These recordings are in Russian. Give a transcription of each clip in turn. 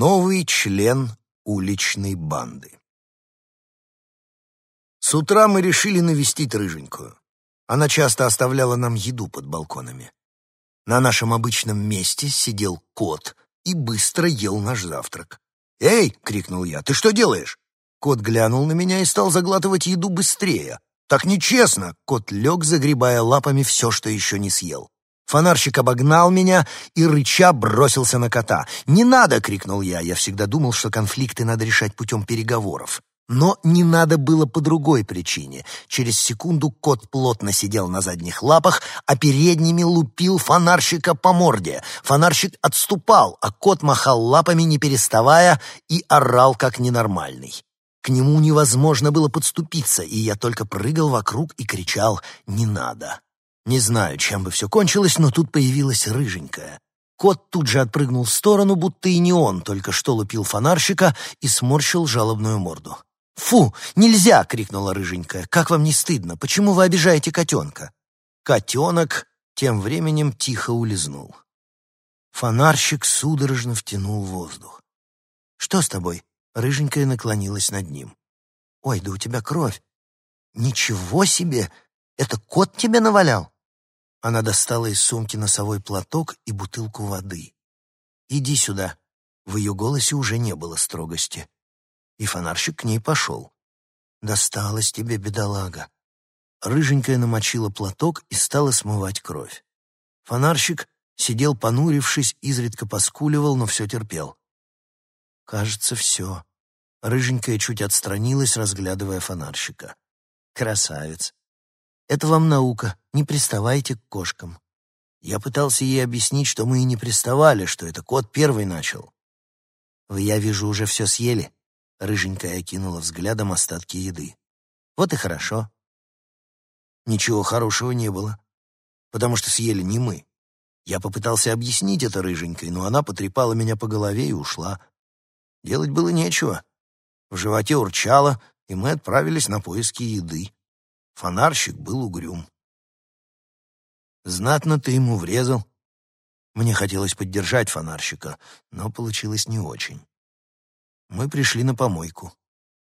Новый член уличной банды. С утра мы решили навестить Рыженькую. Она часто оставляла нам еду под балконами. На нашем обычном месте сидел кот и быстро ел наш завтрак. «Эй!» — крикнул я. «Ты что делаешь?» Кот глянул на меня и стал заглатывать еду быстрее. «Так нечестно!» — кот лег, загребая лапами все, что еще не съел. Фонарщик обогнал меня и, рыча, бросился на кота. «Не надо!» — крикнул я. Я всегда думал, что конфликты надо решать путем переговоров. Но не надо было по другой причине. Через секунду кот плотно сидел на задних лапах, а передними лупил фонарщика по морде. Фонарщик отступал, а кот махал лапами, не переставая, и орал как ненормальный. К нему невозможно было подступиться, и я только прыгал вокруг и кричал «не надо». Не знаю, чем бы все кончилось, но тут появилась рыженькая. Кот тут же отпрыгнул в сторону, будто и не он только что лупил фонарщика и сморщил жалобную морду. «Фу, нельзя!» — крикнула рыженькая. «Как вам не стыдно? Почему вы обижаете котенка?» Котенок тем временем тихо улизнул. Фонарщик судорожно втянул воздух. «Что с тобой?» — рыженькая наклонилась над ним. «Ой, да у тебя кровь!» «Ничего себе! Это кот тебе навалял?» Она достала из сумки носовой платок и бутылку воды. «Иди сюда». В ее голосе уже не было строгости. И фонарщик к ней пошел. «Досталось тебе, бедолага». Рыженькая намочила платок и стала смывать кровь. Фонарщик сидел, понурившись, изредка поскуливал, но все терпел. «Кажется, все». Рыженькая чуть отстранилась, разглядывая фонарщика. «Красавец. Это вам наука, не приставайте к кошкам. Я пытался ей объяснить, что мы и не приставали, что это кот первый начал. Вы, я вижу, уже все съели. Рыженькая окинула взглядом остатки еды. Вот и хорошо. Ничего хорошего не было, потому что съели не мы. Я попытался объяснить это рыженькой, но она потрепала меня по голове и ушла. Делать было нечего. В животе урчало, и мы отправились на поиски еды. Фонарщик был угрюм. «Знатно ты ему врезал». Мне хотелось поддержать фонарщика, но получилось не очень. Мы пришли на помойку.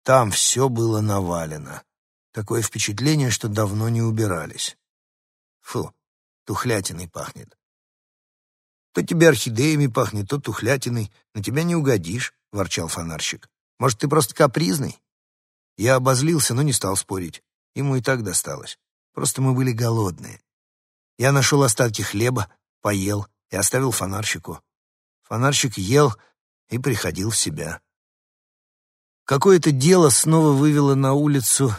Там все было навалено. Такое впечатление, что давно не убирались. Фу, тухлятиной пахнет. То тебе орхидеями пахнет, то тухлятиной. На тебя не угодишь, — ворчал фонарщик. Может, ты просто капризный? Я обозлился, но не стал спорить. Ему и так досталось. Просто мы были голодные. Я нашел остатки хлеба, поел и оставил фонарщику. Фонарщик ел и приходил в себя. Какое-то дело снова вывело на улицу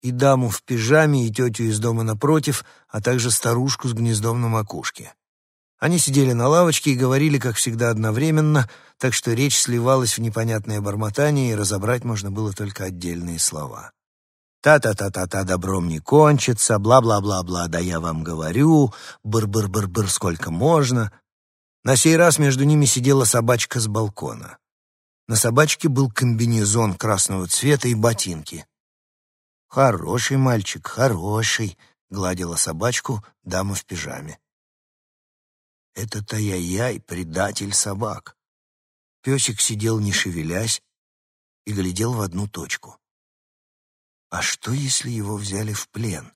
и даму в пижаме, и тетю из дома напротив, а также старушку с гнездом на макушке. Они сидели на лавочке и говорили, как всегда, одновременно, так что речь сливалась в непонятное бормотание, и разобрать можно было только отдельные слова. Та-та-та-та-та, добром не кончится, бла-бла-бла-бла, да я вам говорю, быр-быр-быр-быр, сколько можно. На сей раз между ними сидела собачка с балкона. На собачке был комбинезон красного цвета и ботинки. «Хороший мальчик, хороший», — гладила собачку дама в пижаме. «Это Таяяй, предатель собак». Песик сидел, не шевелясь, и глядел в одну точку. А что, если его взяли в плен?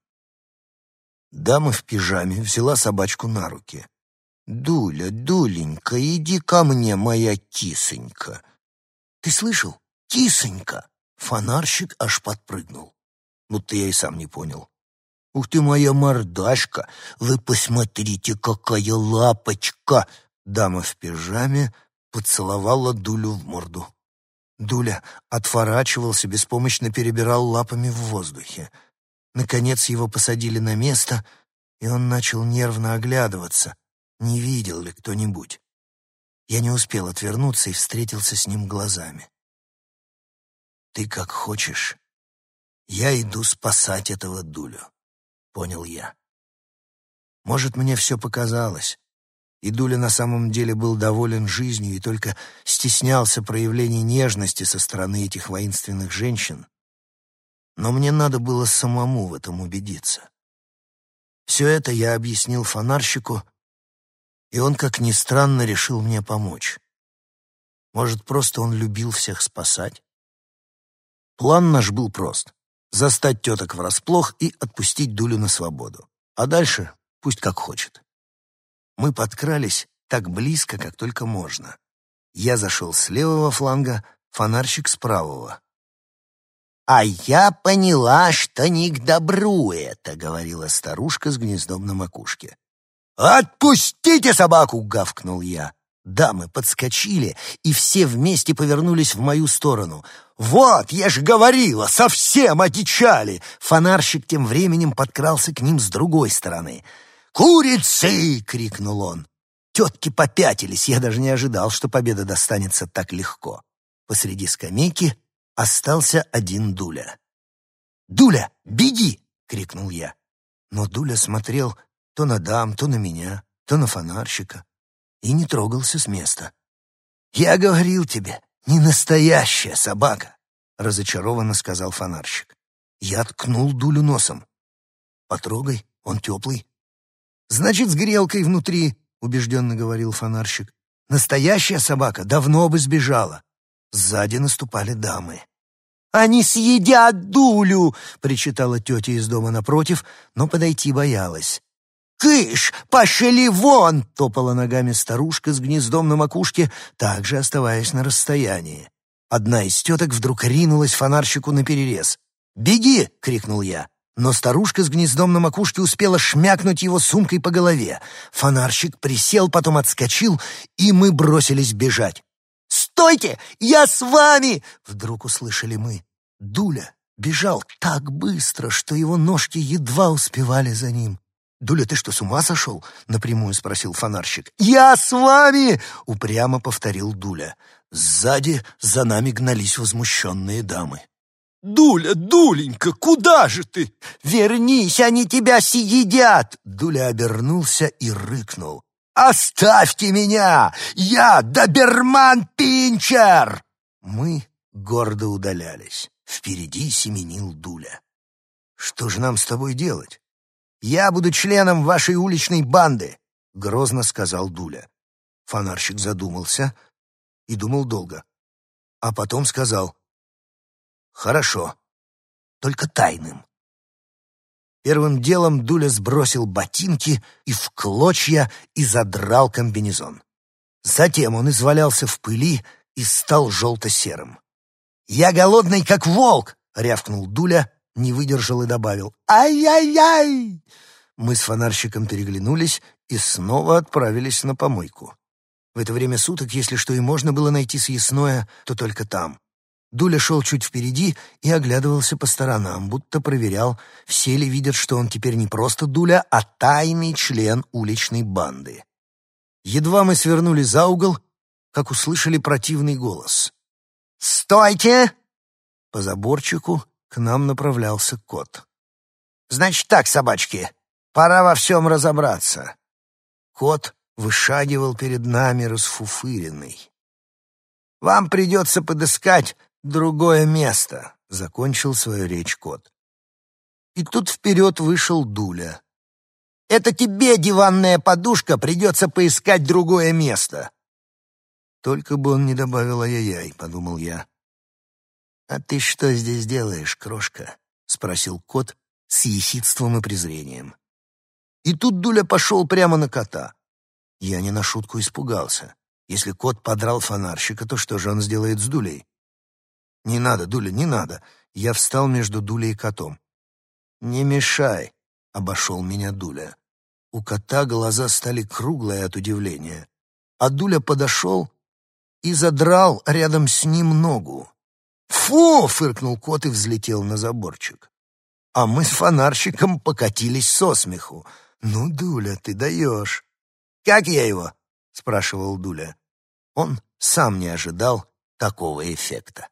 Дама в пижаме взяла собачку на руки. «Дуля, Дуленька, иди ко мне, моя кисонька!» «Ты слышал? Кисонька!» Фонарщик аж подпрыгнул. Ну, ты я и сам не понял. «Ух ты, моя мордашка! Вы посмотрите, какая лапочка!» Дама в пижаме поцеловала Дулю в морду. Дуля отворачивался, беспомощно перебирал лапами в воздухе. Наконец его посадили на место, и он начал нервно оглядываться, не видел ли кто-нибудь. Я не успел отвернуться и встретился с ним глазами. «Ты как хочешь. Я иду спасать этого Дулю», — понял я. Может, мне все показалось, и Дуля на самом деле был доволен жизнью и только стеснялся проявлений нежности со стороны этих воинственных женщин. Но мне надо было самому в этом убедиться. Все это я объяснил фонарщику, и он, как ни странно, решил мне помочь. Может, просто он любил всех спасать? План наш был прост — застать теток врасплох и отпустить Дулю на свободу. А дальше пусть как хочет. Мы подкрались так близко, как только можно. Я зашел с левого фланга, фонарщик с правого. «А я поняла, что не к добру это», — говорила старушка с гнездом на макушке. «Отпустите собаку!» — гавкнул я. Дамы подскочили, и все вместе повернулись в мою сторону. «Вот, я же говорила, совсем одичали!» Фонарщик тем временем подкрался к ним с другой стороны. «Курицы!» — крикнул он. Тетки попятились, я даже не ожидал, что победа достанется так легко. Посреди скамейки остался один Дуля. «Дуля, беги!» — крикнул я. Но Дуля смотрел то на дам, то на меня, то на фонарщика и не трогался с места. «Я говорил тебе, не настоящая собака», — разочарованно сказал фонарщик. Я ткнул Дулю носом. «Потрогай, он теплый». «Значит, с грелкой внутри», — убежденно говорил фонарщик. «Настоящая собака давно бы сбежала». Сзади наступали дамы. «Они съедят Дулю!» — причитала тетя из дома напротив, но подойти боялась. «Кыш, пошли вон!» — топала ногами старушка с гнездом на макушке, также оставаясь на расстоянии. Одна из теток вдруг ринулась фонарщику на перерез. «Беги!» — крикнул я. Но старушка с гнездом на макушке успела шмякнуть его сумкой по голове. Фонарщик присел, потом отскочил, и мы бросились бежать. «Стойте! Я с вами!» — вдруг услышали мы. Дуля бежал так быстро, что его ножки едва успевали за ним. «Дуля, ты что, с ума сошел?» — напрямую спросил фонарщик. «Я с вами!» — упрямо повторил Дуля. Сзади за нами гнались возмущенные дамы. «Дуля, Дуленька, куда же ты?» «Вернись, они тебя съедят!» Дуля обернулся и рыкнул. «Оставьте меня! Я доберман-пинчер!» Мы гордо удалялись. Впереди семенил Дуля. «Что же нам с тобой делать?» «Я буду членом вашей уличной банды», — грозно сказал Дуля. Фонарщик задумался и думал долго. А потом сказал, «Хорошо, только тайным». Первым делом Дуля сбросил ботинки и в клочья и задрал комбинезон. Затем он извалялся в пыли и стал желто-серым. «Я голодный, как волк!» — рявкнул Дуля не выдержал и добавил «Ай-яй-яй!». Мы с фонарщиком переглянулись и снова отправились на помойку. В это время суток, если что и можно было найти съестное, то только там. Дуля шел чуть впереди и оглядывался по сторонам, будто проверял, все ли видят, что он теперь не просто Дуля, а тайный член уличной банды. Едва мы свернули за угол, как услышали противный голос. «Стойте!» По заборчику к нам направлялся кот. «Значит так, собачки, пора во всем разобраться». Кот вышагивал перед нами расфуфыренный. «Вам придется подыскать другое место», — закончил свою речь кот. И тут вперед вышел Дуля. «Это тебе, диванная подушка, придется поискать другое место». «Только бы он не добавил ай-яй-яй», — подумал я. «А ты что здесь делаешь, крошка?» — спросил кот с ехидством и презрением. И тут Дуля пошел прямо на кота. Я не на шутку испугался. Если кот подрал фонарщика, то что же он сделает с Дулей? «Не надо, Дуля, не надо!» Я встал между Дулей и котом. «Не мешай!» — обошел меня Дуля. У кота глаза стали круглые от удивления. А Дуля подошел и задрал рядом с ним ногу. «Фу!» — фыркнул кот и взлетел на заборчик. А мы с фонарщиком покатились со смеху. «Ну, Дуля, ты даешь!» «Как я его?» — спрашивал Дуля. Он сам не ожидал такого эффекта.